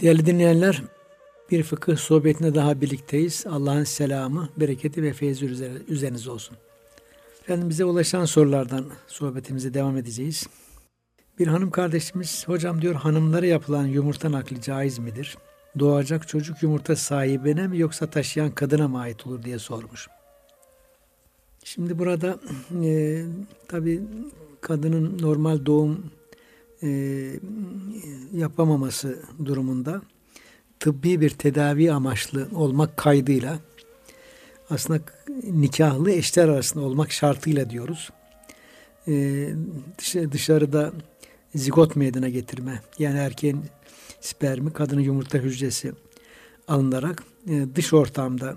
Değerli dinleyenler, bir fıkıh sohbetine daha birlikteyiz. Allah'ın selamı, bereketi ve feyzi üzerinize olsun. Efendim bize ulaşan sorulardan sohbetimize devam edeceğiz. Bir hanım kardeşimiz, hocam diyor hanımlara yapılan yumurta nakli caiz midir? Doğacak çocuk yumurta sahibine mi yoksa taşıyan kadına mı ait olur diye sormuş. Şimdi burada e, tabi kadının normal doğum e, yapamaması durumunda tıbbi bir tedavi amaçlı olmak kaydıyla aslında nikahlı eşler arasında olmak şartıyla diyoruz. Ee, dışarıda zigot meydana getirme yani erkeğin spermi kadının yumurta hücresi alınarak e, dış ortamda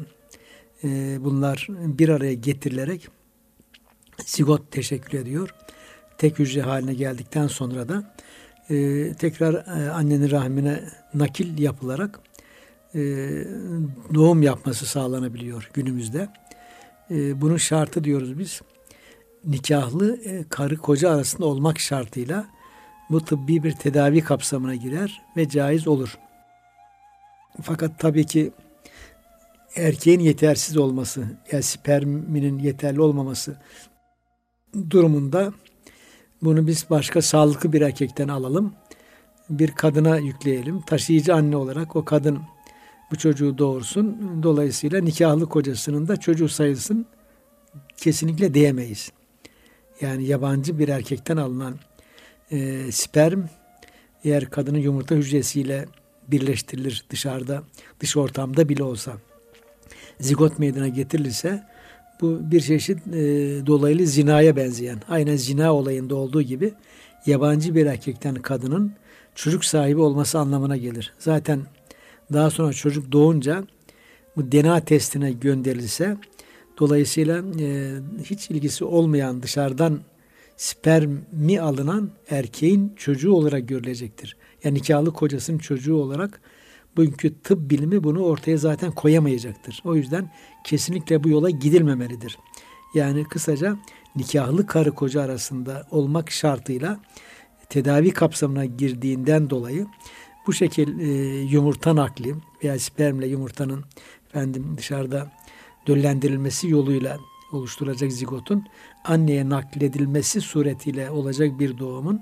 e, bunlar bir araya getirilerek zigot teşekkür ediyor. Tek hücre haline geldikten sonra da e, tekrar e, annenin rahmine nakil yapılarak e, doğum yapması sağlanabiliyor günümüzde. E, bunun şartı diyoruz biz nikahlı e, karı koca arasında olmak şartıyla bu tıbbi bir tedavi kapsamına girer ve caiz olur. Fakat tabii ki erkeğin yetersiz olması, yani sperminin yeterli olmaması durumunda bunu biz başka sağlıklı bir erkekten alalım. Bir kadına yükleyelim. Taşıyıcı anne olarak o kadın bu çocuğu doğursun. Dolayısıyla nikahlı kocasının da çocuğu sayılsın kesinlikle diyemeyiz. Yani yabancı bir erkekten alınan e, sperm eğer kadının yumurta hücresiyle birleştirilir dışarıda, dış ortamda bile olsa zigot meydana getirilirse bu bir çeşit e, dolaylı zinaya benzeyen, aynen zina olayında olduğu gibi yabancı bir erkekten kadının çocuk sahibi olması anlamına gelir. Zaten daha sonra çocuk doğunca bu DNA testine gönderilse dolayısıyla e, hiç ilgisi olmayan dışarıdan spermi alınan erkeğin çocuğu olarak görülecektir. Yani nikahlı kocasının çocuğu olarak bugünkü tıp bilimi bunu ortaya zaten koyamayacaktır. O yüzden kesinlikle bu yola gidilmemelidir. Yani kısaca nikahlı karı koca arasında olmak şartıyla tedavi kapsamına girdiğinden dolayı bu şekil e, yumurta nakli veya spermle yumurtanın efendim dışarıda döllendirilmesi yoluyla oluşturacak zigotun anneye nakledilmesi suretiyle olacak bir doğumun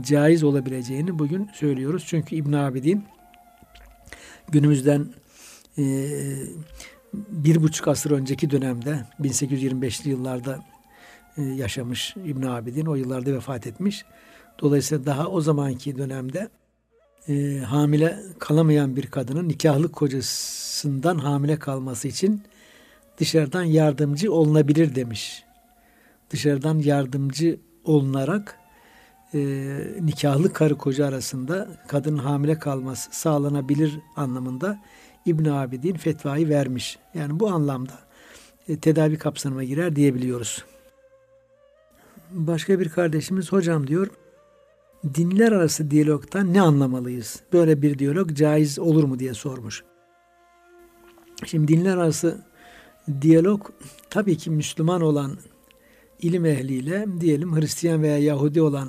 caiz olabileceğini bugün söylüyoruz. Çünkü İbn Abidin günümüzden e, bir buçuk asır önceki dönemde 1825'li yıllarda e, yaşamış İbn Abidin o yıllarda vefat etmiş. Dolayısıyla daha o zamanki dönemde e, hamile kalamayan bir kadının nikahlı kocasından hamile kalması için dışarıdan yardımcı olunabilir demiş. Dışarıdan yardımcı olunarak e, nikahlı karı koca arasında kadının hamile kalması sağlanabilir anlamında İbn Abidin fetvayı vermiş. Yani bu anlamda e, tedavi kapsamına girer diyebiliyoruz. Başka bir kardeşimiz hocam diyor dinler arası diyalogtan ne anlamalıyız? Böyle bir diyalog caiz olur mu diye sormuş. Şimdi dinler arası diyalog tabii ki Müslüman olan ilim ehliyle diyelim Hristiyan veya Yahudi olan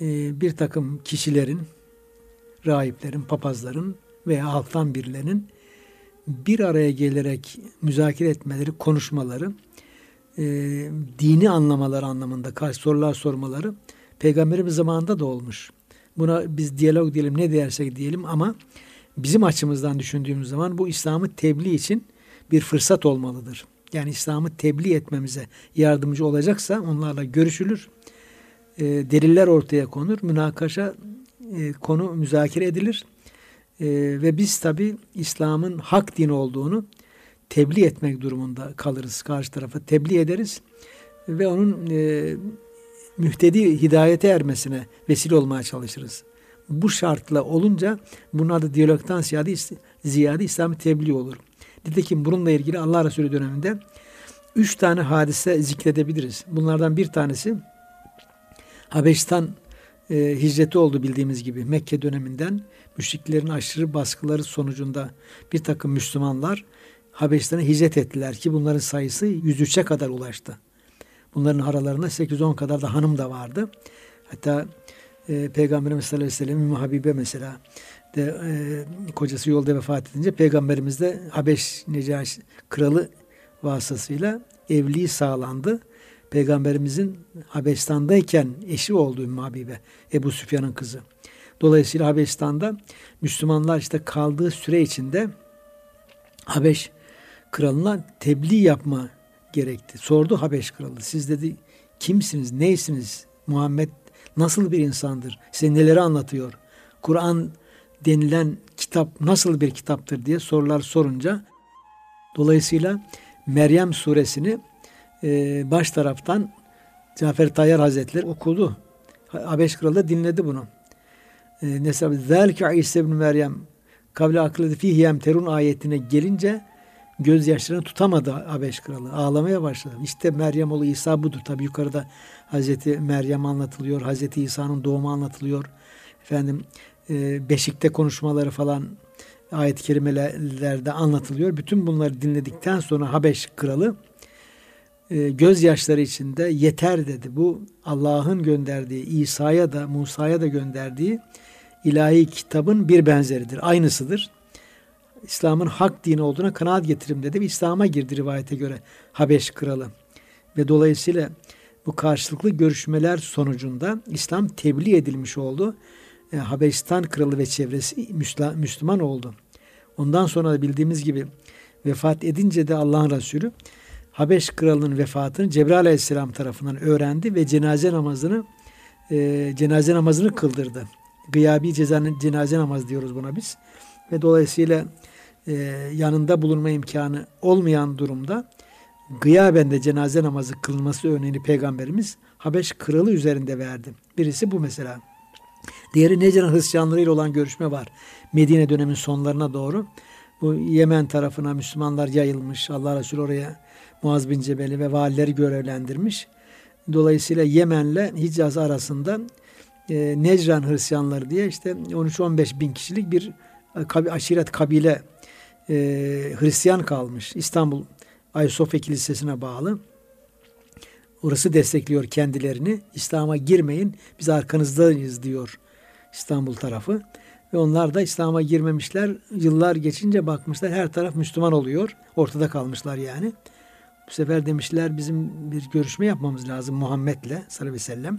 e, bir takım kişilerin, rahiplerin, papazların veya halktan birilerinin bir araya gelerek müzakere etmeleri, konuşmaları, e, dini anlamaları anlamında karşı sorular sormaları peygamberimiz zamanında da olmuş. Buna biz diyalog diyelim ne dersek diyelim ama bizim açımızdan düşündüğümüz zaman bu İslam'ı tebliğ için bir fırsat olmalıdır. Yani İslam'ı tebliğ etmemize yardımcı olacaksa onlarla görüşülür. E, deliller ortaya konur. Münakaşa e, konu müzakere edilir. E, ve biz tabi İslam'ın hak din olduğunu tebliğ etmek durumunda kalırız. Karşı tarafa tebliğ ederiz. Ve onun e, mühtedi hidayete ermesine vesile olmaya çalışırız. Bu şartla olunca bunun adı diyalogtan ziyade, ziyade İslam'ı tebliğ olur. Nitekim bununla ilgili Allah Resulü döneminde üç tane hadise zikredebiliriz. Bunlardan bir tanesi Habeşistan e, hicreti oldu bildiğimiz gibi Mekke döneminden müşriklerin aşırı baskıları sonucunda bir takım Müslümanlar Habeşistan'a hicret ettiler ki bunların sayısı 103'e kadar ulaştı. Bunların aralarında 8-10 kadar da hanım da vardı. Hatta e, Peygamberimiz sallallahu aleyhi ve sellem Habibe mesela de e, kocası yolda vefat edince Peygamberimiz de Habeş Necaş kralı vasıtasıyla evliliği sağlandı. Peygamberimizin Habeşistan'dayken eşi oldu Ümmü Habibe, Ebu Süfyan'ın kızı. Dolayısıyla Habeşistan'da Müslümanlar işte kaldığı süre içinde Habeş kralına tebliğ yapma gerekti. Sordu Habeş kralı. Siz dedi kimsiniz, neysiniz? Muhammed nasıl bir insandır? Size neleri anlatıyor? Kur'an denilen kitap nasıl bir kitaptır diye sorular sorunca dolayısıyla Meryem suresini e, baş taraftan Cafer Tayyar Hazretleri okudu. Habeş kralı da dinledi bunu. E, Nesab Zelke İsa ibn Meryem kavle aklı fihi yemterun ayetine gelince gözyaşlarını tutamadı Habeş kralı. Ağlamaya başladı. İşte Meryem oğlu İsa budur. Tabi yukarıda Hazreti Meryem anlatılıyor. Hazreti İsa'nın doğumu anlatılıyor. Efendim e, Beşik'te konuşmaları falan ayet-i kerimelerde anlatılıyor. Bütün bunları dinledikten sonra Habeş kralı e, gözyaşları içinde yeter dedi. Bu Allah'ın gönderdiği İsa'ya da Musa'ya da gönderdiği ilahi kitabın bir benzeridir. Aynısıdır. İslam'ın hak dini olduğuna kanaat getirim dedi ve İslam'a girdi rivayete göre Habeş kralı. Ve dolayısıyla bu karşılıklı görüşmeler sonucunda İslam tebliğ edilmiş oldu. E, Habeşistan kralı ve çevresi Müslüman oldu. Ondan sonra da bildiğimiz gibi vefat edince de Allah'ın Resulü Habeş kralının vefatını Cebrail aleyhisselam tarafından öğrendi ve cenaze namazını e, cenaze namazını kıldırdı. Gıyabi cezanın cenaze namazı diyoruz buna biz. Ve dolayısıyla e, yanında bulunma imkanı olmayan durumda gıyaben de cenaze namazı kılınması örneğini Peygamberimiz Habeş kralı üzerinde verdi. Birisi bu mesela. Diğeri Necran Hristiyanları ile olan görüşme var. Medine dönemin sonlarına doğru. Bu Yemen tarafına Müslümanlar yayılmış. Allah Resulü oraya Muaz bin Cebel'i ve valileri görevlendirmiş. Dolayısıyla Yemen'le Hicaz arasında e, Necran Hristiyanları diye işte 13-15 bin kişilik bir e, aşiret kabile e, Hristiyan kalmış. İstanbul Ayasofya Kilisesi'ne bağlı. Orası destekliyor kendilerini. İslam'a girmeyin biz arkanızdayız diyor İstanbul tarafı. Ve onlar da İslam'a girmemişler. Yıllar geçince bakmışlar her taraf Müslüman oluyor. Ortada kalmışlar yani. Bu sefer demişler bizim bir görüşme yapmamız lazım Muhammed'le sallallahu aleyhi ve sellem.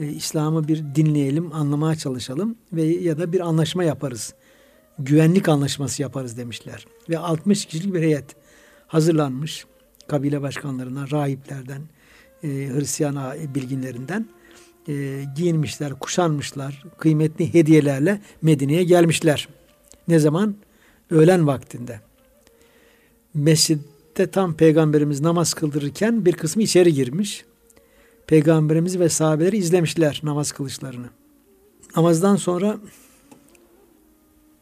E, İslam'ı bir dinleyelim, anlamaya çalışalım ve ya da bir anlaşma yaparız. Güvenlik anlaşması yaparız demişler. Ve 60 kişilik bir heyet hazırlanmış. Kabile başkanlarından, rahiplerden, e, Hristiyan bilginlerinden e, giyinmişler, kuşanmışlar, kıymetli hediyelerle Medine'ye gelmişler. Ne zaman? Öğlen vaktinde. Mescidde tam peygamberimiz namaz kıldırırken bir kısmı içeri girmiş. Peygamberimiz ve sahabeleri izlemişler namaz kılışlarını. Namazdan sonra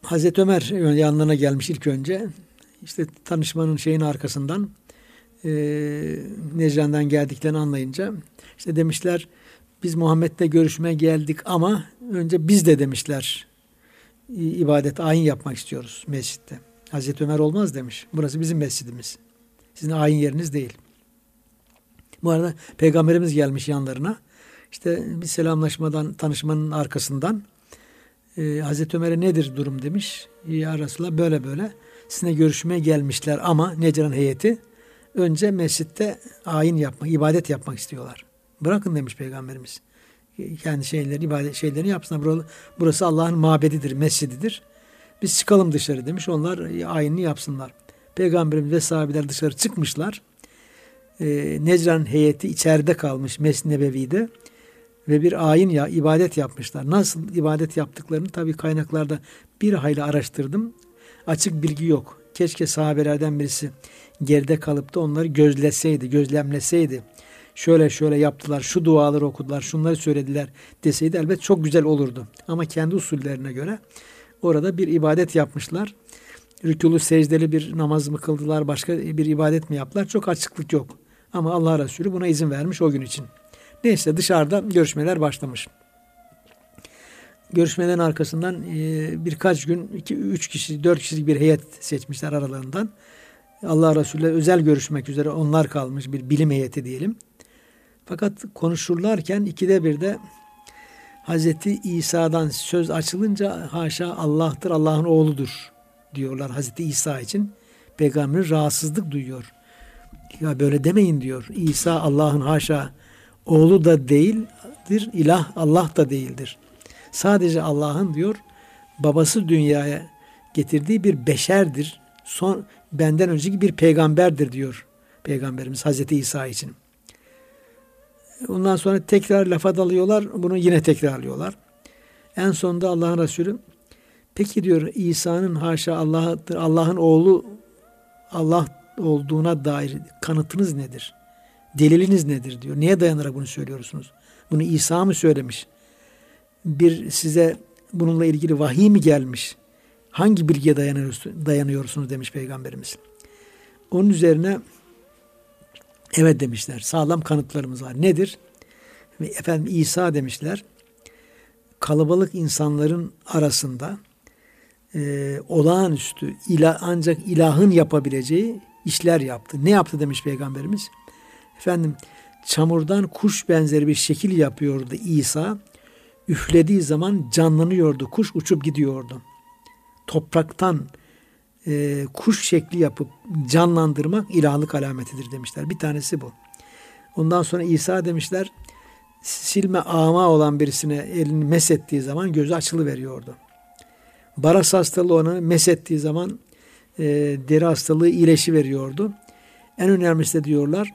Hazreti Ömer yanlarına gelmiş ilk önce. İşte tanışmanın şeyin arkasından e, Necran'dan geldiklerini anlayınca işte demişler biz Muhammed'le görüşmeye geldik ama önce biz de demişler ibadet ayin yapmak istiyoruz mescitte. Hazreti Ömer olmaz demiş. Burası bizim mescidimiz. Sizin ayin yeriniz değil. Bu arada peygamberimiz gelmiş yanlarına. İşte bir selamlaşmadan, tanışmanın arkasından e, Hazreti Ömer'e nedir durum demiş. Ya Resulallah böyle böyle sizinle görüşmeye gelmişler ama Necran heyeti önce mescitte ayin yapmak, ibadet yapmak istiyorlar. Bırakın demiş Peygamberimiz. Kendi şeyleri, ibadet şeylerini yapsınlar. Burası Allah'ın mabedidir, mescididir. Biz çıkalım dışarı demiş. Onlar ayinini yapsınlar. Peygamberimiz ve sahabeler dışarı çıkmışlar. Ee, Necran heyeti içeride kalmış Mescid-i ve bir ayin ya ibadet yapmışlar. Nasıl ibadet yaptıklarını tabii kaynaklarda bir hayli araştırdım. Açık bilgi yok. Keşke sahabelerden birisi geride kalıp da onları gözleseydi, gözlemleseydi şöyle şöyle yaptılar, şu duaları okudular, şunları söylediler deseydi elbet çok güzel olurdu. Ama kendi usullerine göre orada bir ibadet yapmışlar. Rükûlu secdeli bir namaz mı kıldılar, başka bir ibadet mi yaptılar? Çok açıklık yok. Ama Allah Resulü buna izin vermiş o gün için. Neyse dışarıda görüşmeler başlamış. Görüşmelerin arkasından e, birkaç gün, iki, üç kişi, dört kişilik bir heyet seçmişler aralarından. Allah Resulü özel görüşmek üzere onlar kalmış bir bilim heyeti diyelim. Fakat konuşurlarken ikide bir de Hazreti İsa'dan söz açılınca haşa Allah'tır, Allah'ın oğludur diyorlar Hazreti İsa için. Peygamber rahatsızlık duyuyor. Ya böyle demeyin diyor. İsa Allah'ın haşa oğlu da değildir, ilah Allah da değildir. Sadece Allah'ın diyor babası dünyaya getirdiği bir beşerdir. Son benden önceki bir peygamberdir diyor Peygamberimiz Hazreti İsa için. Ondan sonra tekrar lafa dalıyorlar. Bunu yine tekrarlıyorlar. En sonunda Allah'ın Resulü peki diyor İsa'nın haşa Allah'tır, Allah'ın oğlu Allah olduğuna dair kanıtınız nedir? Deliliniz nedir diyor. Neye dayanarak bunu söylüyorsunuz? Bunu İsa mı söylemiş? Bir size bununla ilgili vahiy mi gelmiş? Hangi bilgiye dayanıyorsunuz, dayanıyorsunuz demiş Peygamberimiz. Onun üzerine evet demişler. Sağlam kanıtlarımız var. Nedir? Efendim İsa demişler. Kalabalık insanların arasında e, olağanüstü ilah, ancak ilahın yapabileceği işler yaptı. Ne yaptı demiş Peygamberimiz? Efendim çamurdan kuş benzeri bir şekil yapıyordu İsa. Üflediği zaman canlanıyordu. Kuş uçup gidiyordu. Topraktan e, kuş şekli yapıp canlandırmak ilahlık alametidir demişler. Bir tanesi bu. Ondan sonra İsa demişler silme ama olan birisine elini mesettiği zaman gözü açılı veriyordu. Baras hastalığı onu mesettiği zaman e, deri hastalığı iyileşi veriyordu. En önemlisi de diyorlar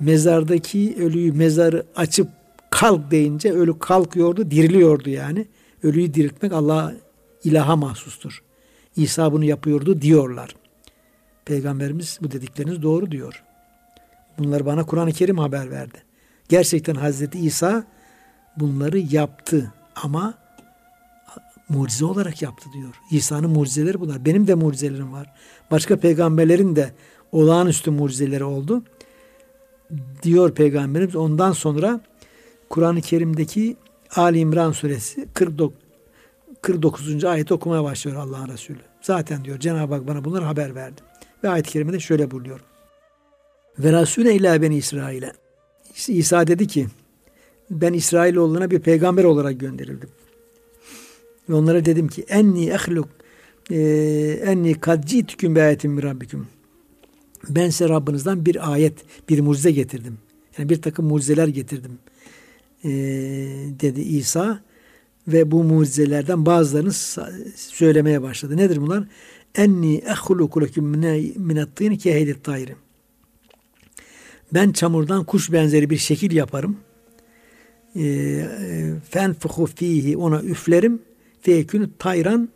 mezardaki ölüyü mezarı açıp kalk deyince ölü kalkıyordu, diriliyordu yani. Ölüyü diriltmek Allah ilaha mahsustur. İsa bunu yapıyordu diyorlar. Peygamberimiz bu dedikleriniz doğru diyor. Bunları bana Kur'an-ı Kerim haber verdi. Gerçekten Hazreti İsa bunları yaptı ama mucize olarak yaptı diyor. İsa'nın mucizeleri bunlar. Benim de mucizelerim var. Başka peygamberlerin de olağanüstü mucizeleri oldu. Diyor peygamberimiz. Ondan sonra Kur'an-ı Kerim'deki Ali İmran suresi 49, 49. ayet okumaya başlıyor Allah'ın Resulü. Zaten diyor Cenab-ı Hak bana bunları haber verdi. Ve ayet-i kerimede şöyle buyuruyor. Ve Rasûle ilâ beni İsrail'e. İsa dedi ki ben İsrailoğullarına bir peygamber olarak gönderildim. Ve onlara dedim ki enni ehluk e, enni kad ci'tüküm bi ayetin min rabbikum. Ben size Rabbinizden bir ayet, bir mucize getirdim. Yani bir takım mucizeler getirdim. E, dedi İsa ve bu mucizelerden bazılarını söylemeye başladı. Nedir bunlar? Enni ehluku leküm minettîni ki heydit tayrim. Ben çamurdan kuş benzeri bir şekil yaparım. Ee, Fenfuhu fihi ona üflerim. Fekünü tayran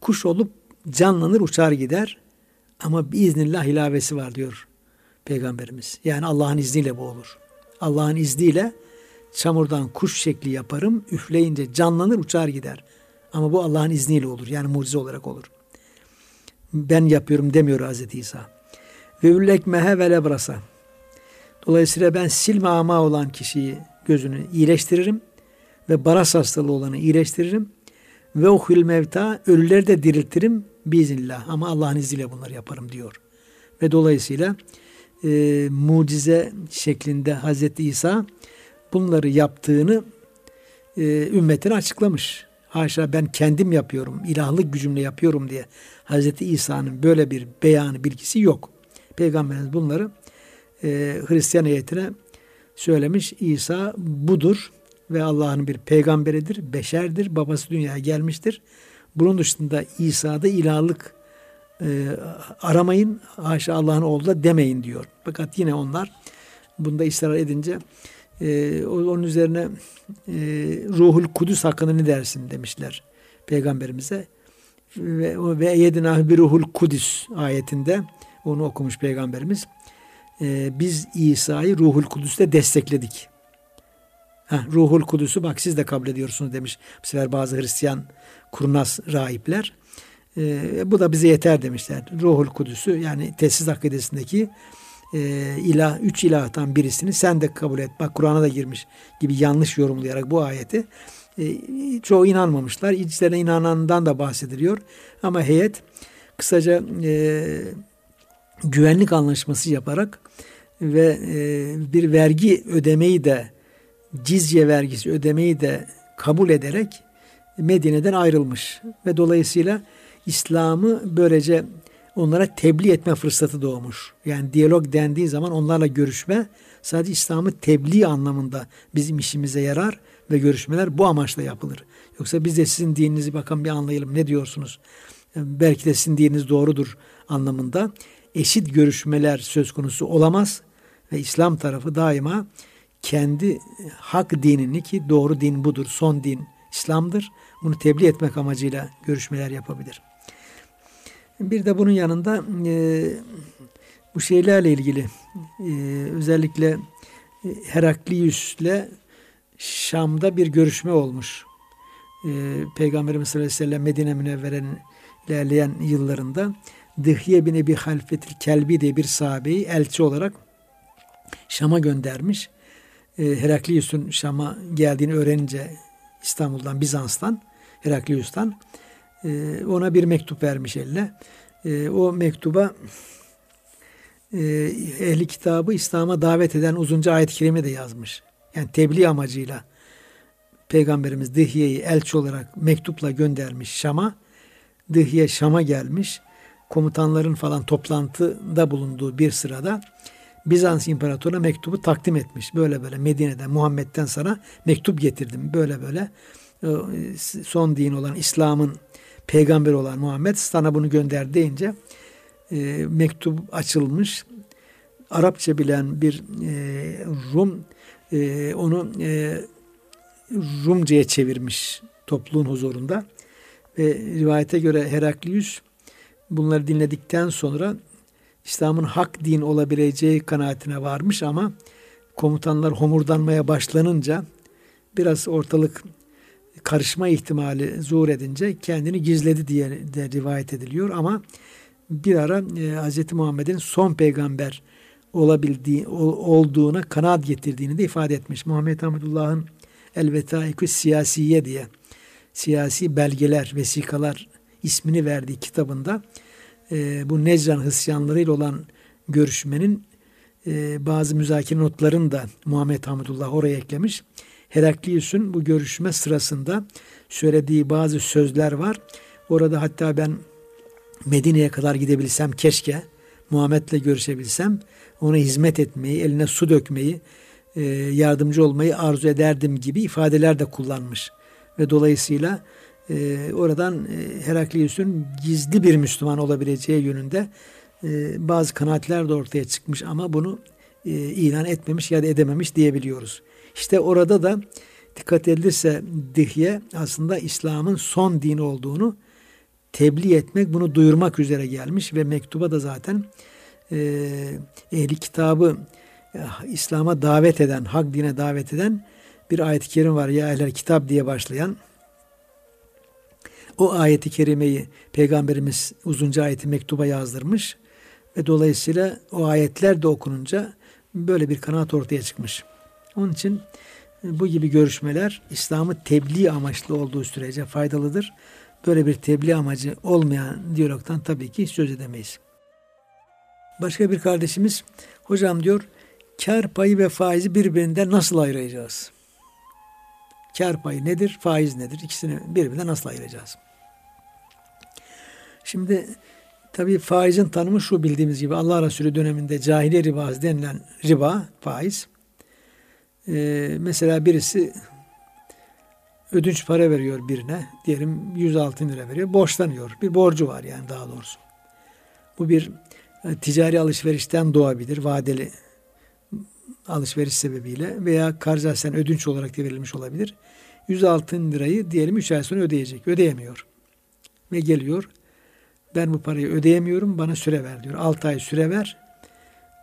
kuş olup canlanır uçar gider. Ama biiznillah ilavesi var diyor Peygamberimiz. Yani Allah'ın izniyle bu olur. Allah'ın izniyle çamurdan kuş şekli yaparım. Üfleyince canlanır uçar gider. Ama bu Allah'ın izniyle olur. Yani mucize olarak olur. Ben yapıyorum demiyor Hazreti İsa. Ve üllekmehe ve lebrasa. Dolayısıyla ben silme ama olan kişiyi gözünü iyileştiririm ve baras hastalığı olanı iyileştiririm ve uhil mevta ölüleri de diriltirim biiznillah ama Allah'ın izniyle bunları yaparım diyor. Ve dolayısıyla e, mucize şeklinde Hazreti İsa bunları yaptığını e, ümmetine açıklamış. Haşa ben kendim yapıyorum, ilahlık gücümle yapıyorum diye Hazreti İsa'nın böyle bir beyanı, bilgisi yok. Peygamberimiz bunları e, Hristiyan heyetine söylemiş. İsa budur ve Allah'ın bir peygamberidir, beşerdir, babası dünyaya gelmiştir. Bunun dışında İsa'da ilahlık e, aramayın, haşa Allah'ın oğlu da demeyin diyor. Fakat yine onlar bunda ısrar edince e, onun üzerine e, ruhul kudüs hakkında ne dersin demişler peygamberimize. Ve, ve yedinah bir ruhul kudüs ayetinde onu okumuş peygamberimiz. E, biz İsa'yı ruhul kudüsle destekledik. Heh, ruhul kudüsü bak siz de kabul ediyorsunuz demiş. Bu sefer bazı Hristiyan kurnaz rahipler. E, bu da bize yeter demişler. Ruhul kudüsü yani tesis akidesindeki e, ilah, üç ilahtan birisini sen de kabul et. Bak Kur'an'a da girmiş gibi yanlış yorumlayarak bu ayeti e, çoğu inanmamışlar. İçlerine inanandan da bahsediliyor. Ama heyet kısaca e, güvenlik anlaşması yaparak ve e, bir vergi ödemeyi de cizye vergisi ödemeyi de kabul ederek Medine'den ayrılmış ve dolayısıyla İslam'ı böylece onlara tebliğ etme fırsatı doğmuş. Yani diyalog dendiği zaman onlarla görüşme sadece İslam'ı tebliğ anlamında bizim işimize yarar ve görüşmeler bu amaçla yapılır. Yoksa biz de sizin dininizi bakalım bir anlayalım ne diyorsunuz? Belki de sizin dininiz doğrudur anlamında eşit görüşmeler söz konusu olamaz ve İslam tarafı daima kendi hak dinini ki doğru din budur, son din İslam'dır. Bunu tebliğ etmek amacıyla görüşmeler yapabilir. Bir de bunun yanında e, bu şeylerle ilgili e, özellikle e, Heraklius'le Şam'da bir görüşme olmuş. E, Peygamberimiz sallallahu Medine Münevvere'nin ilerleyen yıllarında Dıhye bin Ebi Halfetil Kelbi diye bir sahabeyi elçi olarak Şam'a göndermiş. E, Heraklius'un Şam'a geldiğini öğrenince İstanbul'dan, Bizans'tan, Heraklius'tan e, ona bir mektup vermiş eline. E, o mektuba ehli kitabı İslam'a davet eden uzunca ayet-i kerime de yazmış. Yani tebliğ amacıyla Peygamberimiz Dihye'yi elçi olarak mektupla göndermiş Şam'a. Dihye Şam'a gelmiş. Komutanların falan toplantıda bulunduğu bir sırada Bizans İmparatoruna mektubu takdim etmiş. Böyle böyle Medine'den Muhammed'den sana mektup getirdim. Böyle böyle son din olan İslam'ın peygamber olan Muhammed sana bunu gönder deyince e, mektup açılmış. Arapça bilen bir e, Rum e, onu e, Rumca'ya çevirmiş topluluğun huzurunda. Ve rivayete göre Heraklius bunları dinledikten sonra İslam'ın hak din olabileceği kanaatine varmış ama komutanlar homurdanmaya başlanınca biraz ortalık karışma ihtimali zuhur edince kendini gizledi diye de rivayet ediliyor ama bir ara e, Hz. Muhammed'in son peygamber olabildiği olduğuna kanaat getirdiğini de ifade etmiş. Muhammed Hamdullah'ın El Vetaikü Siyasiye diye siyasi belgeler, vesikalar ismini verdiği kitabında e, bu Necran Hristiyanlarıyla olan görüşmenin e, bazı müzakere notlarını da Muhammed Hamdullah oraya eklemiş. Heraklius'un bu görüşme sırasında söylediği bazı sözler var. Orada hatta ben Medine'ye kadar gidebilsem keşke Muhammed'le görüşebilsem ona hizmet etmeyi, eline su dökmeyi, e, yardımcı olmayı arzu ederdim gibi ifadeler de kullanmış. Ve dolayısıyla e, oradan e, Heraklius'un gizli bir Müslüman olabileceği yönünde bazı kanaatler de ortaya çıkmış ama bunu ilan etmemiş ya da edememiş diyebiliyoruz. İşte orada da dikkat edilirse Dihye aslında İslam'ın son din olduğunu tebliğ etmek, bunu duyurmak üzere gelmiş ve mektuba da zaten e, ehli kitabı e, İslam'a davet eden, hak dine davet eden bir ayet-i kerim var. Ya ehler kitap diye başlayan o ayeti kerimeyi Peygamberimiz uzunca ayeti mektuba yazdırmış ve dolayısıyla o ayetler de okununca böyle bir kanaat ortaya çıkmış. Onun için bu gibi görüşmeler İslam'ı tebliğ amaçlı olduğu sürece faydalıdır. Böyle bir tebliğ amacı olmayan diyalogtan tabii ki söz edemeyiz. Başka bir kardeşimiz, hocam diyor, kar payı ve faizi birbirinden nasıl ayıracağız? Kar payı nedir, faiz nedir? İkisini birbirinden nasıl ayıracağız? Şimdi tabii faizin tanımı şu bildiğimiz gibi Allah Resulü döneminde cahiliye ribası denilen riba, faiz. Ee, mesela birisi ödünç para veriyor birine. Diyelim 106 lira veriyor. Borçlanıyor. Bir borcu var yani daha doğrusu. Bu bir e, ticari alışverişten doğabilir. Vadeli alışveriş sebebiyle veya karzasen ödünç olarak da verilmiş olabilir. 106 lirayı diyelim 3 ay sonra ödeyecek. Ödeyemiyor. Ve geliyor. Ben bu parayı ödeyemiyorum. Bana süre ver diyor. 6 ay süre ver.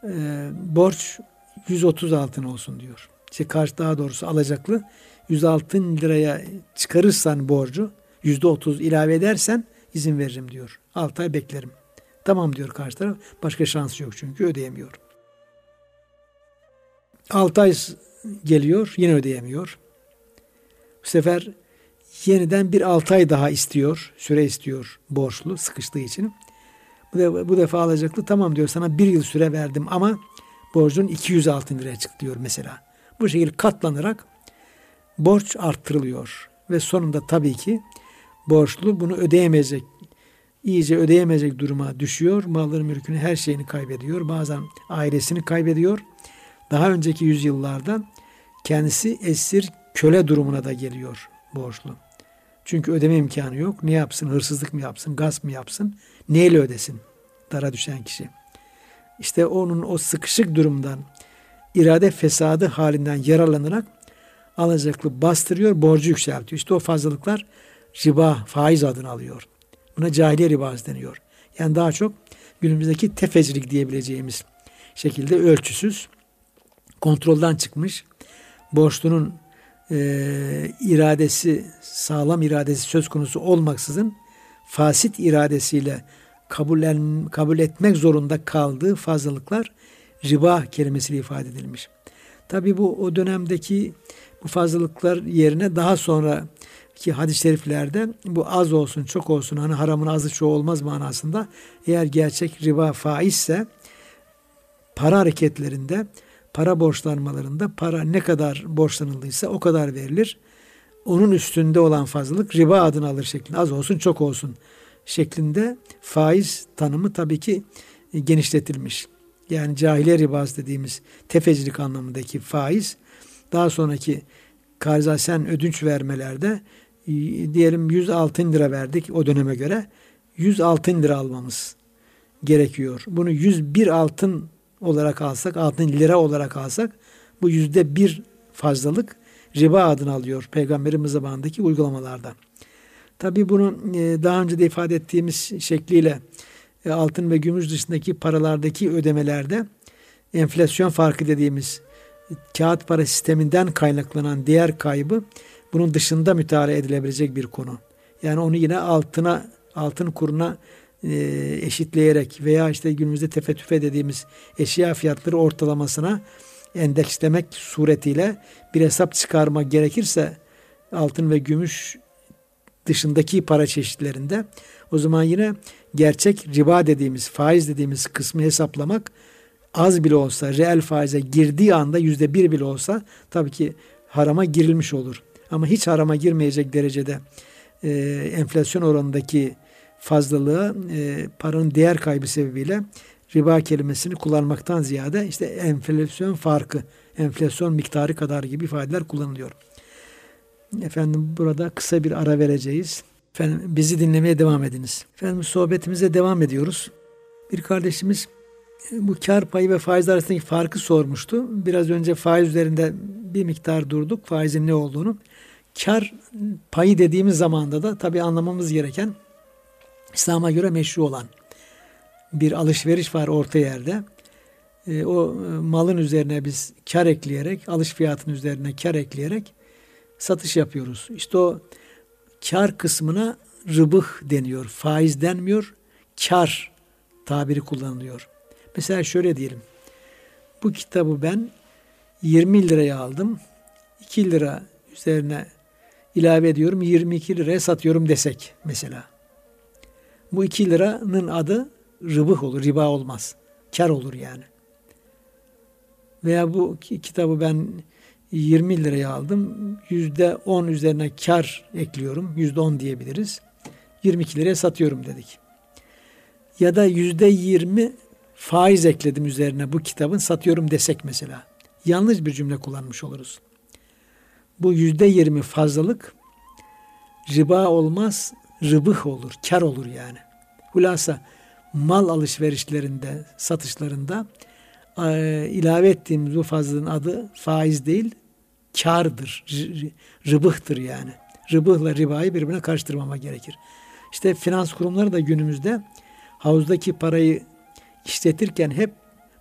Ee, borç 130 altın olsun diyor. İşte karşı daha doğrusu alacaklı 106 liraya çıkarırsan borcu %30 ilave edersen izin veririm diyor. 6 ay beklerim. Tamam diyor karşı taraf. Başka şansı yok çünkü ödeyemiyor. 6 ay geliyor yine ödeyemiyor. Bu sefer yeniden bir 6 ay daha istiyor. Süre istiyor borçlu sıkıştığı için. Bu defa, bu defa alacaklı tamam diyor sana bir yıl süre verdim ama borcun 200 altın liraya çıktı diyor mesela. Bu şekilde katlanarak borç arttırılıyor ve sonunda tabii ki borçlu bunu ödeyemeyecek, iyice ödeyemeyecek duruma düşüyor. Malları, mülkünü, her şeyini kaybediyor. Bazen ailesini kaybediyor. Daha önceki yüzyıllarda kendisi esir köle durumuna da geliyor borçlu. Çünkü ödeme imkanı yok. Ne yapsın? Hırsızlık mı yapsın? Gasp mı yapsın? Neyle ödesin? Dara düşen kişi. İşte onun o sıkışık durumdan irade fesadı halinden yararlanarak alacaklı bastırıyor, borcu yükseltiyor. İşte o fazlalıklar riba, faiz adını alıyor. Buna cahiliye ribası deniyor. Yani daha çok günümüzdeki tefecilik diyebileceğimiz şekilde ölçüsüz, kontrolden çıkmış, borçlunun e, iradesi, sağlam iradesi söz konusu olmaksızın fasit iradesiyle kabul, kabul etmek zorunda kaldığı fazlalıklar riba kelimesiyle ifade edilmiş. Tabi bu o dönemdeki bu fazlalıklar yerine daha sonra ki hadis-i şeriflerde bu az olsun çok olsun hani haramın azı çoğu olmaz manasında eğer gerçek riba faizse para hareketlerinde para borçlanmalarında para ne kadar borçlanıldıysa o kadar verilir. Onun üstünde olan fazlalık riba adını alır şeklinde az olsun çok olsun şeklinde faiz tanımı tabii ki genişletilmiş. Yani cahiliye ribası dediğimiz tefecilik anlamındaki faiz daha sonraki karzasen ödünç vermelerde e, diyelim 100 altın lira verdik o döneme göre 100 altın lira almamız gerekiyor. Bunu 101 altın olarak alsak, altın lira olarak alsak bu yüzde bir fazlalık riba adını alıyor Peygamberimiz zamanındaki uygulamalarda. Tabi bunu e, daha önce de ifade ettiğimiz şekliyle e, altın ve gümüş dışındaki paralardaki ödemelerde enflasyon farkı dediğimiz kağıt para sisteminden kaynaklanan değer kaybı bunun dışında müteala edilebilecek bir konu. Yani onu yine altına altın kuruna e, eşitleyerek veya işte günümüzde tefetüfe dediğimiz eşya fiyatları ortalamasına endekslemek suretiyle bir hesap çıkarma gerekirse altın ve gümüş dışındaki para çeşitlerinde o zaman yine gerçek riba dediğimiz faiz dediğimiz kısmı hesaplamak az bile olsa reel faize girdiği anda yüzde bir bile olsa tabii ki harama girilmiş olur. Ama hiç harama girmeyecek derecede e, enflasyon oranındaki fazlalığı e, paranın değer kaybı sebebiyle riba kelimesini kullanmaktan ziyade işte enflasyon farkı, enflasyon miktarı kadar gibi ifadeler kullanılıyor. Efendim burada kısa bir ara vereceğiz. Efendim bizi dinlemeye devam ediniz. Efendim sohbetimize devam ediyoruz. Bir kardeşimiz e, bu kar payı ve faiz arasındaki farkı sormuştu. Biraz önce faiz üzerinde bir miktar durduk. Faizin ne olduğunu. Kar payı dediğimiz zamanda da tabii anlamamız gereken İslam'a göre meşru olan bir alışveriş var orta yerde. E, o e, malın üzerine biz kar ekleyerek, alış fiyatının üzerine kar ekleyerek satış yapıyoruz. İşte o kar kısmına rıbıh deniyor. Faiz denmiyor. Kar tabiri kullanılıyor. Mesela şöyle diyelim. Bu kitabı ben 20 liraya aldım. 2 lira üzerine ilave ediyorum. 22 liraya satıyorum desek mesela. Bu 2 liranın adı rıbıh olur. Riba olmaz. Kar olur yani. Veya bu kitabı ben 20 liraya aldım. Yüzde 10 üzerine kar ekliyorum. Yüzde 10 diyebiliriz. 22 liraya satıyorum dedik. Ya da yüzde 20 faiz ekledim üzerine bu kitabın satıyorum desek mesela. Yanlış bir cümle kullanmış oluruz. Bu yüzde 20 fazlalık riba olmaz, rıbıh olur, kar olur yani. Hulasa mal alışverişlerinde, satışlarında e, ilave ettiğimiz bu fazlının adı faiz değil, kardır, rıbıhtır yani. Rıbıhla ribayı birbirine karıştırmama gerekir. İşte finans kurumları da günümüzde havuzdaki parayı işletirken hep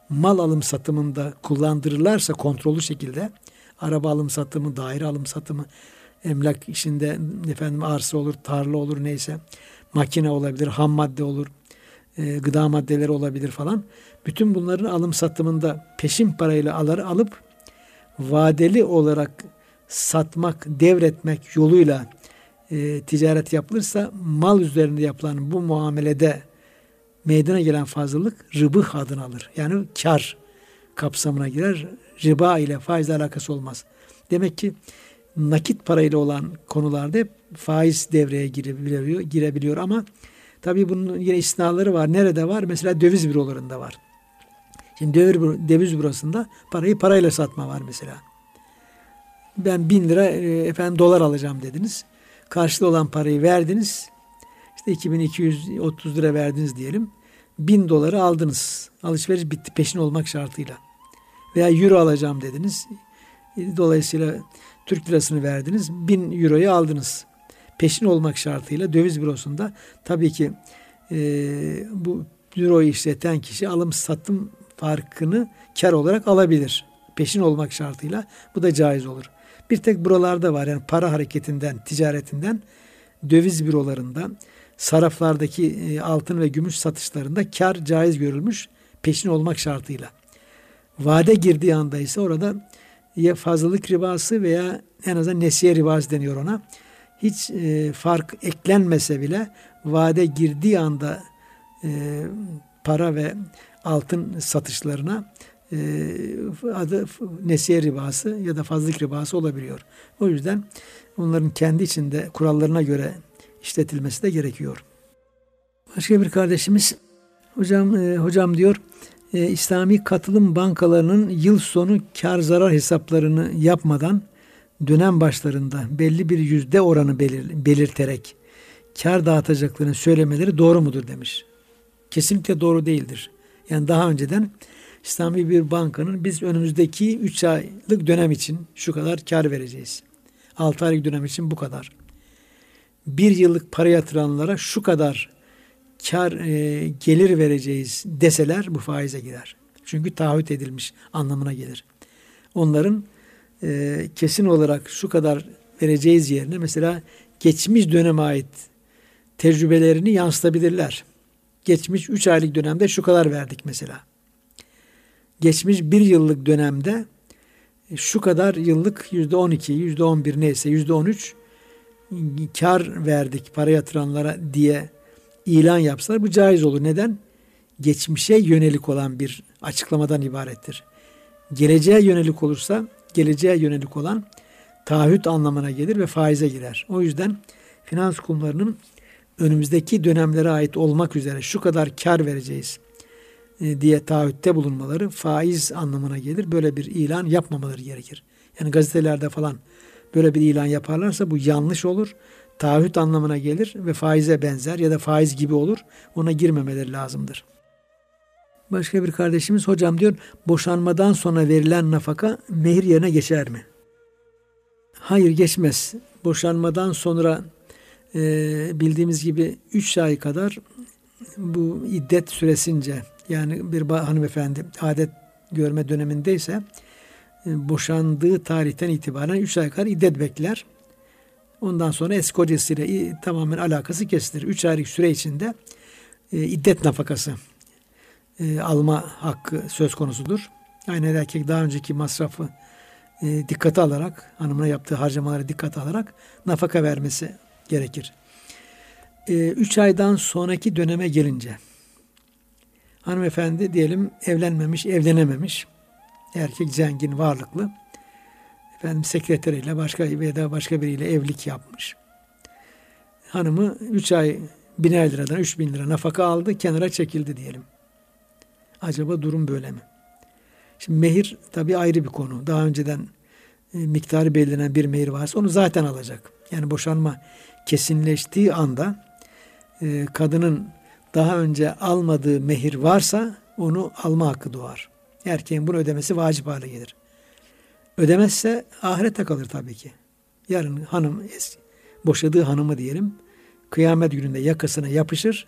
mal alım satımında kullandırırlarsa kontrollü şekilde araba alım satımı, daire alım satımı, emlak işinde efendim arsa olur, tarla olur neyse, makine olabilir, ham madde olur, e, gıda maddeleri olabilir falan. Bütün bunların alım satımında peşin parayla alır alıp vadeli olarak satmak, devretmek yoluyla e, ticaret yapılırsa mal üzerinde yapılan bu muamelede meydana gelen fazlalık rıbıh adını alır. Yani kar kapsamına girer. Riba ile faiz alakası olmaz. Demek ki nakit parayla olan konularda hep faiz devreye girebiliyor, girebiliyor ama tabii bunun yine istisnaları var. Nerede var? Mesela döviz bürolarında var. Şimdi döviz, döviz bürosunda parayı parayla satma var mesela. Ben bin lira e, efendim dolar alacağım dediniz. Karşılığı olan parayı verdiniz. İşte 2230 lira verdiniz diyelim. Bin doları aldınız. Alışveriş bitti peşin olmak şartıyla. Veya euro alacağım dediniz. Dolayısıyla Türk lirasını verdiniz. Bin euroyu aldınız. Peşin olmak şartıyla döviz bürosunda tabii ki e, bu euroyu işleten kişi alım satım farkını kar olarak alabilir. Peşin olmak şartıyla bu da caiz olur. Bir tek buralarda var yani para hareketinden, ticaretinden döviz bürolarında, saraflardaki e, altın ve gümüş satışlarında kar caiz görülmüş peşin olmak şartıyla. Vade girdiği anda ise orada ya fazlalık ribası veya en azından nesiye ribası deniyor ona. Hiç e, fark eklenmese bile vade girdiği anda e, para ve altın satışlarına e, adı nesiye ribası ya da fazlalık ribası olabiliyor. O yüzden onların kendi içinde kurallarına göre işletilmesi de gerekiyor. Başka bir kardeşimiz hocam e, hocam diyor e, İslami katılım bankalarının yıl sonu kar zarar hesaplarını yapmadan dönem başlarında belli bir yüzde oranı belir, belirterek kar dağıtacaklarını söylemeleri doğru mudur demiş. Kesinlikle doğru değildir. Yani daha önceden İslami bir bankanın biz önümüzdeki 3 aylık dönem için şu kadar kar vereceğiz. 6 aylık dönem için bu kadar. Bir yıllık para yatıranlara şu kadar kar e, gelir vereceğiz deseler bu faize girer. Çünkü taahhüt edilmiş anlamına gelir. Onların e, kesin olarak şu kadar vereceğiz yerine mesela geçmiş döneme ait tecrübelerini yansıtabilirler. Geçmiş 3 aylık dönemde şu kadar verdik mesela. Geçmiş bir yıllık dönemde e, şu kadar yıllık yüzde 12, yüzde 11 neyse yüzde 13 kar verdik para yatıranlara diye ilan yapsalar bu caiz olur. Neden? Geçmişe yönelik olan bir açıklamadan ibarettir. Geleceğe yönelik olursa geleceğe yönelik olan taahhüt anlamına gelir ve faize girer. O yüzden finans kurumlarının önümüzdeki dönemlere ait olmak üzere şu kadar kar vereceğiz e, diye taahhütte bulunmaları faiz anlamına gelir. Böyle bir ilan yapmamaları gerekir. Yani gazetelerde falan böyle bir ilan yaparlarsa bu yanlış olur taahhüt anlamına gelir ve faize benzer ya da faiz gibi olur. Ona girmemeleri lazımdır. Başka bir kardeşimiz hocam diyor boşanmadan sonra verilen nafaka mehir yerine geçer mi? Hayır geçmez. Boşanmadan sonra e, bildiğimiz gibi 3 ay kadar bu iddet süresince yani bir hanımefendi adet görme dönemindeyse e, boşandığı tarihten itibaren 3 ay kadar iddet bekler. Ondan sonra eski kocasıyla tamamen alakası kesilir. Üç aylık süre içinde e, iddet nafakası e, alma hakkı söz konusudur. Aynı erkek daha önceki masrafı e, dikkate alarak, hanımına yaptığı harcamaları dikkate alarak nafaka vermesi gerekir. E, üç aydan sonraki döneme gelince, hanımefendi diyelim evlenmemiş, evlenememiş, erkek zengin, varlıklı, efendim sekreteriyle başka veya başka biriyle evlilik yapmış. Hanımı 3 ay biner liradan 3 bin lira nafaka aldı kenara çekildi diyelim. Acaba durum böyle mi? Şimdi mehir tabi ayrı bir konu. Daha önceden e, miktarı belirlenen bir mehir varsa onu zaten alacak. Yani boşanma kesinleştiği anda e, kadının daha önce almadığı mehir varsa onu alma hakkı doğar. Erkeğin bunu ödemesi vacip hale gelir. Ödemezse ahirete kalır tabii ki. Yarın hanım, boşadığı hanımı diyelim, kıyamet gününde yakasına yapışır.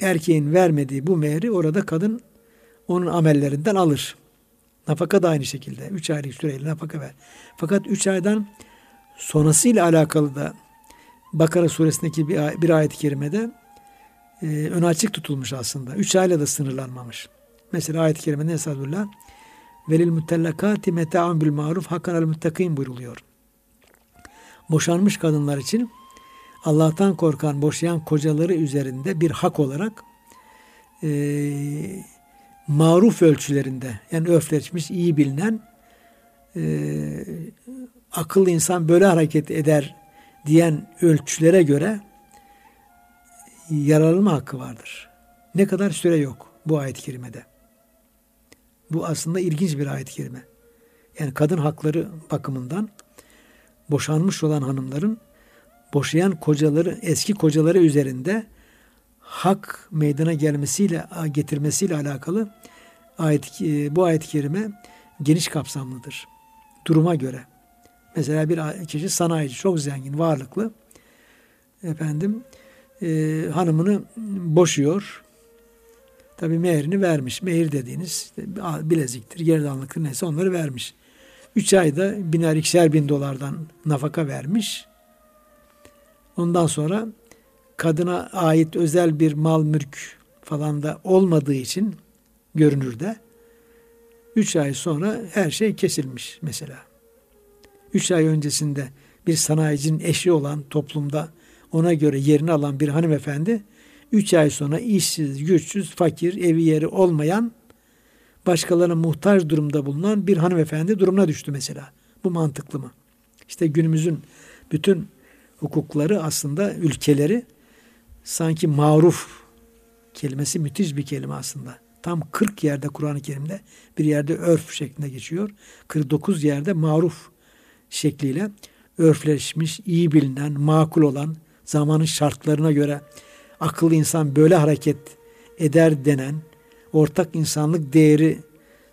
Erkeğin vermediği bu mehri orada kadın onun amellerinden alır. Nafaka da aynı şekilde. Üç aylık süreyle nafaka ver. Fakat üç aydan sonrasıyla alakalı da Bakara suresindeki bir, bir ayet-i kerimede e, ön açık tutulmuş aslında. Üç ayla da sınırlanmamış. Mesela ayet-i kerimede Estağfirullah velil mutellakati meta'un bil maruf hakkan el muttakin buyruluyor. Boşanmış kadınlar için Allah'tan korkan boşayan kocaları üzerinde bir hak olarak e, maruf ölçülerinde yani öfleşmiş iyi bilinen e, akıllı insan böyle hareket eder diyen ölçülere göre yararlanma hakkı vardır. Ne kadar süre yok bu ayet-i kerimede. Bu aslında ilginç bir ayet-i kerime. Yani kadın hakları bakımından boşanmış olan hanımların boşayan kocaları, eski kocaları üzerinde hak meydana gelmesiyle, getirmesiyle alakalı ayet, e, bu ayet-i kerime geniş kapsamlıdır. Duruma göre. Mesela bir kişi sanayici, çok zengin, varlıklı. Efendim, e, hanımını boşuyor. Tabi meherini vermiş. Mehir dediğiniz işte, bileziktir, gerdanlıktır neyse onları vermiş. Üç ayda biner ikişer bin dolardan nafaka vermiş. Ondan sonra kadına ait özel bir mal mülk falan da olmadığı için görünürde üç ay sonra her şey kesilmiş mesela. Üç ay öncesinde bir sanayicinin eşi olan toplumda ona göre yerini alan bir hanımefendi üç ay sonra işsiz, güçsüz, fakir, evi yeri olmayan başkalarına muhtaç durumda bulunan bir hanımefendi durumuna düştü mesela. Bu mantıklı mı? İşte günümüzün bütün hukukları aslında ülkeleri sanki maruf kelimesi müthiş bir kelime aslında. Tam 40 yerde Kur'an-ı Kerim'de bir yerde örf şeklinde geçiyor. 49 yerde maruf şekliyle örfleşmiş, iyi bilinen, makul olan, zamanın şartlarına göre akıllı insan böyle hareket eder denen, ortak insanlık değeri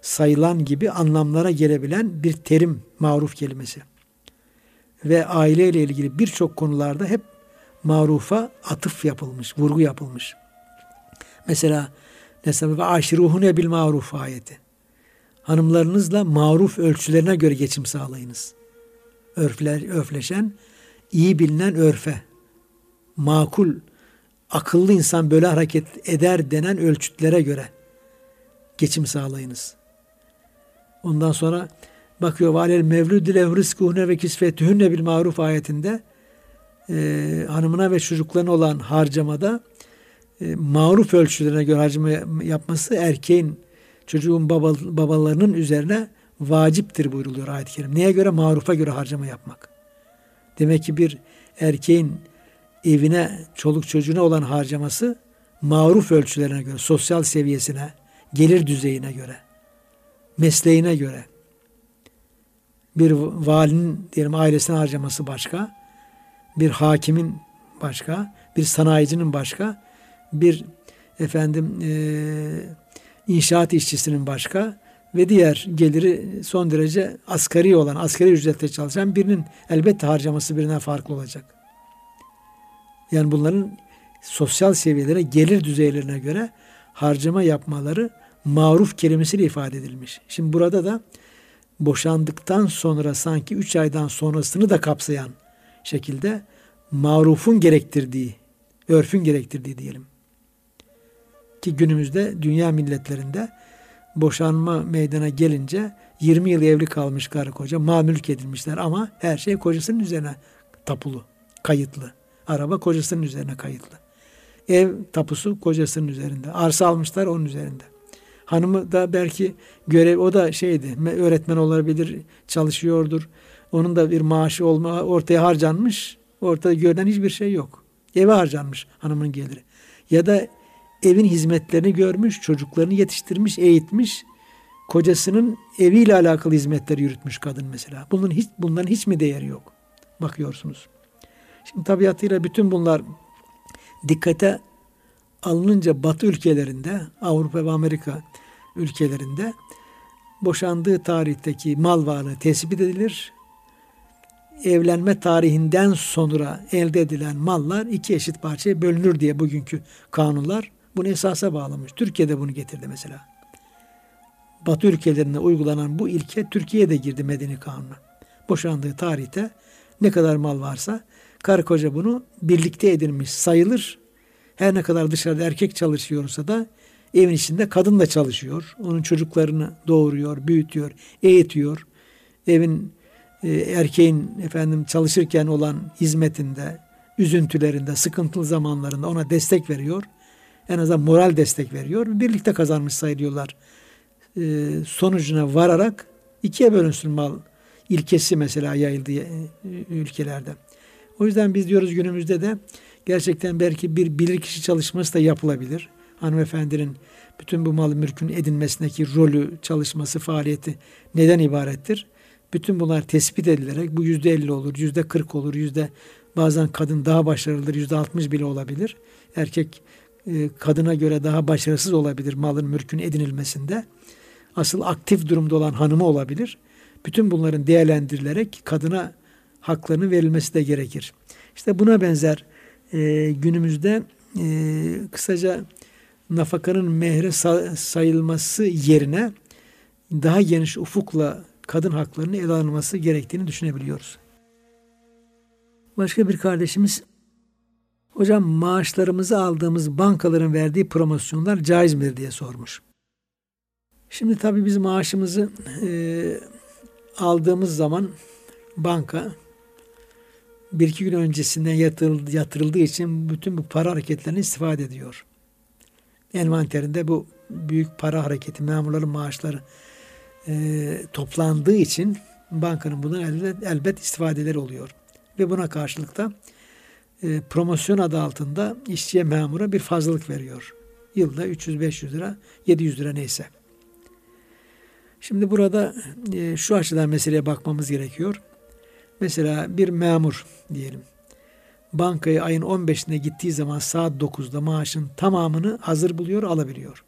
sayılan gibi anlamlara gelebilen bir terim maruf kelimesi. Ve aileyle ilgili birçok konularda hep marufa atıf yapılmış, vurgu yapılmış. Mesela mesela ve aşiruhune bil maruf ayeti. Hanımlarınızla maruf ölçülerine göre geçim sağlayınız. Örfler, örfleşen, iyi bilinen örfe, makul, akıllı insan böyle hareket eder denen ölçütlere göre geçim sağlayınız. Ondan sonra bakıyor valel mevludi lev rızkuhune ve kisfetühünne bil maruf ayetinde e, hanımına ve çocuklarına olan harcamada e, maruf ölçülerine göre harcama yapması erkeğin çocuğun baba, babalarının üzerine vaciptir buyruluyor ayet-i kerim. Neye göre? Marufa göre harcama yapmak. Demek ki bir erkeğin evine, çoluk çocuğuna olan harcaması maruf ölçülerine göre, sosyal seviyesine, gelir düzeyine göre, mesleğine göre. Bir valinin diyelim ailesine harcaması başka, bir hakimin başka, bir sanayicinin başka, bir efendim e, inşaat işçisinin başka ve diğer geliri son derece asgari olan, asgari ücretle çalışan birinin elbette harcaması birine farklı olacak. Yani bunların sosyal seviyelere, gelir düzeylerine göre harcama yapmaları maruf kelimesiyle ifade edilmiş. Şimdi burada da boşandıktan sonra sanki üç aydan sonrasını da kapsayan şekilde marufun gerektirdiği, örfün gerektirdiği diyelim. Ki günümüzde dünya milletlerinde boşanma meydana gelince 20 yıl evli kalmış karı koca mal mülk edilmişler ama her şey kocasının üzerine tapulu, kayıtlı. Araba kocasının üzerine kayıtlı. Ev tapusu kocasının üzerinde. Arsa almışlar onun üzerinde. Hanımı da belki görev o da şeydi öğretmen olabilir çalışıyordur. Onun da bir maaşı olma ortaya harcanmış. Ortada görünen hiçbir şey yok. Eve harcanmış hanımın geliri. Ya da evin hizmetlerini görmüş, çocuklarını yetiştirmiş, eğitmiş. Kocasının eviyle alakalı hizmetleri yürütmüş kadın mesela. Bunun hiç bunların hiç mi değeri yok? Bakıyorsunuz. Şimdi tabiatıyla bütün bunlar dikkate alınınca Batı ülkelerinde, Avrupa ve Amerika ülkelerinde boşandığı tarihteki mal varlığı tespit edilir. Evlenme tarihinden sonra elde edilen mallar iki eşit parçaya bölünür diye bugünkü kanunlar bunu esasa bağlamış. Türkiye'de bunu getirdi mesela. Batı ülkelerinde uygulanan bu ilke Türkiye'de girdi medeni kanuna. Boşandığı tarihte ne kadar mal varsa karı koca bunu birlikte edilmiş sayılır. Her ne kadar dışarıda erkek çalışıyorsa da evin içinde kadın da çalışıyor. Onun çocuklarını doğuruyor, büyütüyor, eğitiyor. Evin e, erkeğin efendim çalışırken olan hizmetinde, üzüntülerinde, sıkıntılı zamanlarında ona destek veriyor. En azından moral destek veriyor. Birlikte kazanmış sayılıyorlar. E, sonucuna vararak ikiye bölünsün mal. ilkesi mesela yayıldı e, ülkelerde. O yüzden biz diyoruz günümüzde de gerçekten belki bir bilirkişi çalışması da yapılabilir. Hanımefendinin bütün bu mal mülkün edinmesindeki rolü, çalışması, faaliyeti neden ibarettir? Bütün bunlar tespit edilerek bu yüzde elli olur, yüzde kırk olur, yüzde bazen kadın daha başarılıdır, yüzde altmış bile olabilir. Erkek e, kadına göre daha başarısız olabilir malın mülkün edinilmesinde. Asıl aktif durumda olan hanımı olabilir. Bütün bunların değerlendirilerek kadına haklarının verilmesi de gerekir. İşte buna benzer e, günümüzde e, kısaca nafakanın mehre sayılması yerine daha geniş ufukla kadın haklarının ele alınması gerektiğini düşünebiliyoruz. Başka bir kardeşimiz hocam maaşlarımızı aldığımız bankaların verdiği promosyonlar caiz midir diye sormuş. Şimdi tabii biz maaşımızı e, aldığımız zaman banka bir iki gün öncesinden yatırıldı, yatırıldığı için bütün bu para hareketlerini istifade ediyor. Envanterinde bu büyük para hareketi, memurların maaşları e, toplandığı için bankanın bundan elbet, elbet istifadeleri oluyor. Ve buna karşılık da e, promosyon adı altında işçiye memura bir fazlalık veriyor. Yılda 300-500 lira, 700 lira neyse. Şimdi burada e, şu açıdan meseleye bakmamız gerekiyor. Mesela bir memur diyelim. Bankaya ayın 15'inde gittiği zaman saat 9'da maaşın tamamını hazır buluyor, alabiliyor.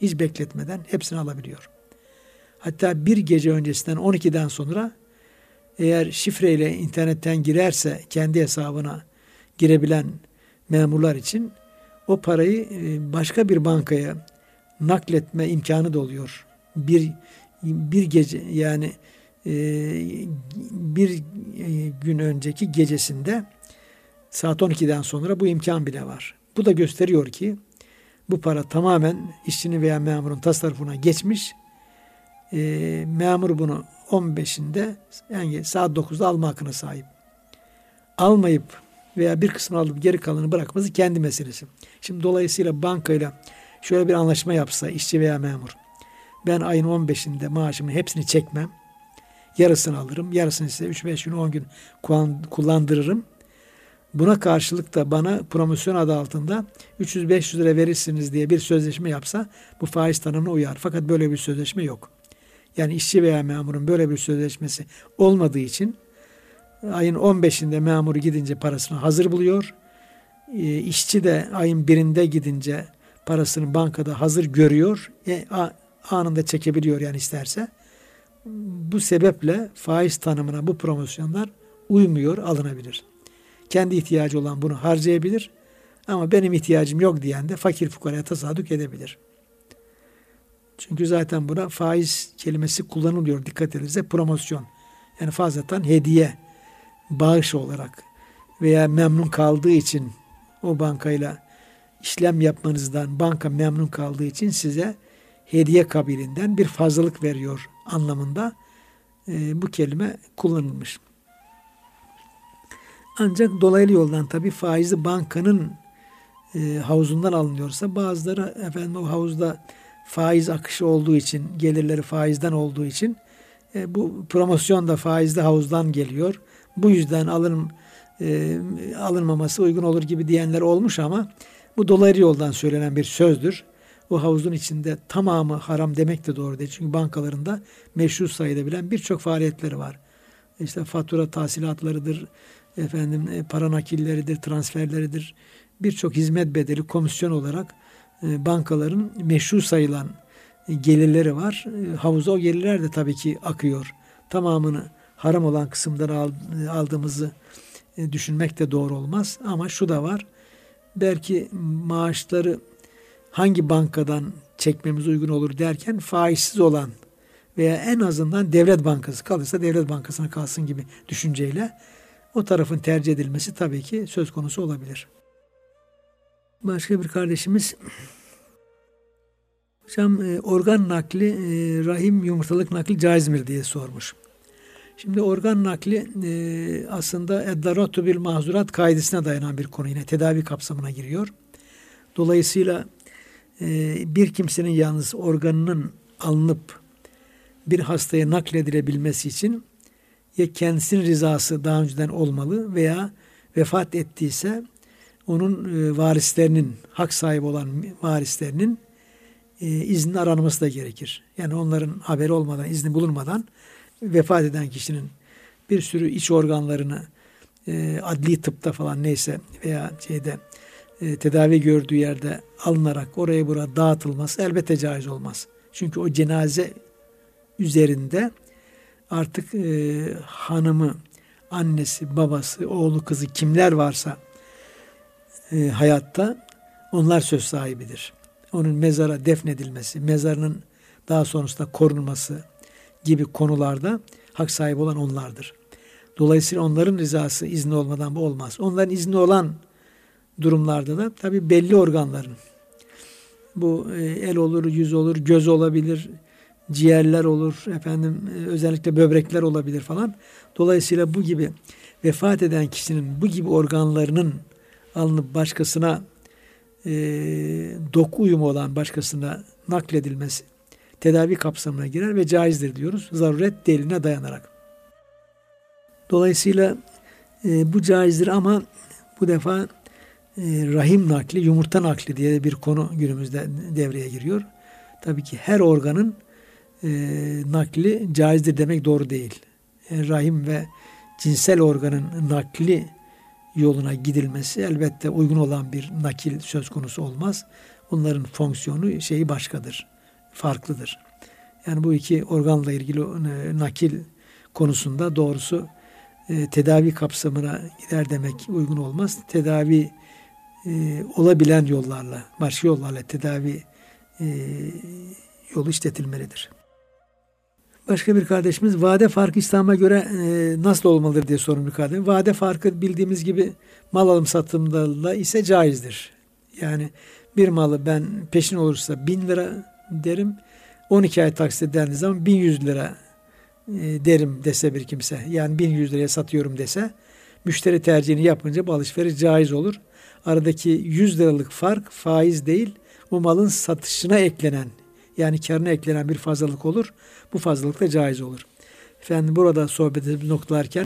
Hiç bekletmeden hepsini alabiliyor. Hatta bir gece öncesinden 12'den sonra eğer şifreyle internetten girerse kendi hesabına girebilen memurlar için o parayı e, başka bir bankaya nakletme imkanı da oluyor. Bir bir gece yani e, bir e, gün önceki gecesinde saat 12'den sonra bu imkan bile var. Bu da gösteriyor ki bu para tamamen işçinin veya memurun tasarrufuna geçmiş. E, memur bunu 15'inde yani saat 9'da alma hakkına sahip. Almayıp veya bir kısmını alıp geri kalanını bırakması kendi meselesi. Şimdi dolayısıyla bankayla şöyle bir anlaşma yapsa işçi veya memur. Ben ayın 15'inde maaşımın hepsini çekmem. Yarısını alırım. Yarısını size 3-5 gün 10 gün kullandırırım. Buna karşılık da bana promosyon adı altında 300-500 lira verirsiniz diye bir sözleşme yapsa bu faiz tanımına uyar. Fakat böyle bir sözleşme yok. Yani işçi veya memurun böyle bir sözleşmesi olmadığı için ayın 15'inde memuru gidince parasını hazır buluyor. E, işçi de ayın birinde gidince parasını bankada hazır görüyor. E, anında çekebiliyor yani isterse. Bu sebeple faiz tanımına bu promosyonlar uymuyor, alınabilir. Kendi ihtiyacı olan bunu harcayabilir. Ama benim ihtiyacım yok diyen de fakir fukaraya tasadduk edebilir. Çünkü zaten buna faiz kelimesi kullanılıyor. Dikkat edilirse promosyon. Yani fazladan hediye, bağış olarak veya memnun kaldığı için o bankayla işlem yapmanızdan banka memnun kaldığı için size hediye kabilinden bir fazlalık veriyor anlamında e, bu kelime kullanılmış. Ancak dolaylı yoldan tabi faizi bankanın e, havuzundan alınıyorsa bazıları efendim o havuzda faiz akışı olduğu için gelirleri faizden olduğu için e, bu promosyon da faizli havuzdan geliyor. Bu yüzden alın e, alınmaması uygun olur gibi diyenler olmuş ama bu dolaylı yoldan söylenen bir sözdür o havuzun içinde tamamı haram demek de doğru değil. Çünkü bankalarında meşru sayılabilen birçok faaliyetleri var. İşte fatura tahsilatlarıdır, efendim e, para nakilleridir, transferleridir. Birçok hizmet bedeli komisyon olarak e, bankaların meşru sayılan e, gelirleri var. Havuza o gelirler de tabii ki akıyor. Tamamını haram olan kısımdan aldığımızı düşünmek de doğru olmaz. Ama şu da var. Belki maaşları hangi bankadan çekmemiz uygun olur derken faizsiz olan veya en azından devlet bankası kalırsa devlet bankasına kalsın gibi düşünceyle o tarafın tercih edilmesi tabii ki söz konusu olabilir. Başka bir kardeşimiz Hocam e, organ nakli, e, rahim yumurtalık nakli caiz midir diye sormuş. Şimdi organ nakli e, aslında eddaratu bil mahzurat kaidesine dayanan bir konu yine tedavi kapsamına giriyor. Dolayısıyla bir kimsenin yalnız organının alınıp bir hastaya nakledilebilmesi için ya kendisinin rızası daha önceden olmalı veya vefat ettiyse onun e, varislerinin, hak sahibi olan varislerinin e, izni aranması da gerekir. Yani onların haberi olmadan, izni bulunmadan vefat eden kişinin bir sürü iç organlarını e, adli tıpta falan neyse veya şeyde e, tedavi gördüğü yerde alınarak oraya buraya dağıtılması elbette caiz olmaz. Çünkü o cenaze üzerinde artık e, hanımı, annesi, babası, oğlu, kızı kimler varsa e, hayatta onlar söz sahibidir. Onun mezara defnedilmesi, mezarının daha sonrasında korunması gibi konularda hak sahibi olan onlardır. Dolayısıyla onların rızası izni olmadan bu olmaz. Onların izni olan durumlarda da tabi belli organların bu e, el olur, yüz olur, göz olabilir, ciğerler olur, efendim e, özellikle böbrekler olabilir falan. Dolayısıyla bu gibi vefat eden kişinin bu gibi organlarının alınıp başkasına e, doku uyumu olan başkasına nakledilmesi tedavi kapsamına girer ve caizdir diyoruz. Zaruret deliline dayanarak. Dolayısıyla e, bu caizdir ama bu defa rahim nakli, yumurta nakli diye bir konu günümüzde devreye giriyor. Tabii ki her organın e, nakli caizdir demek doğru değil. E, rahim ve cinsel organın nakli yoluna gidilmesi elbette uygun olan bir nakil söz konusu olmaz. Bunların fonksiyonu şeyi başkadır, farklıdır. Yani bu iki organla ilgili e, nakil konusunda doğrusu e, tedavi kapsamına gider demek uygun olmaz. Tedavi e, olabilen yollarla, başka yollarla tedavi e, yolu işletilmelidir. Başka bir kardeşimiz vade farkı İslam'a göre e, nasıl olmalıdır diye sorun bir kardeşim. Vade farkı bildiğimiz gibi mal alım satımda ise caizdir. Yani bir malı ben peşin olursa bin lira derim. 12 ay taksit dendiği zaman 1100 lira derim dese bir kimse. Yani 1100 liraya satıyorum dese müşteri tercihini yapınca bu alışveriş caiz olur. Aradaki 100 liralık fark faiz değil bu malın satışına eklenen yani karına eklenen bir fazlalık olur. Bu fazlalık da caiz olur. Efendim burada sohbetimizi noktalarken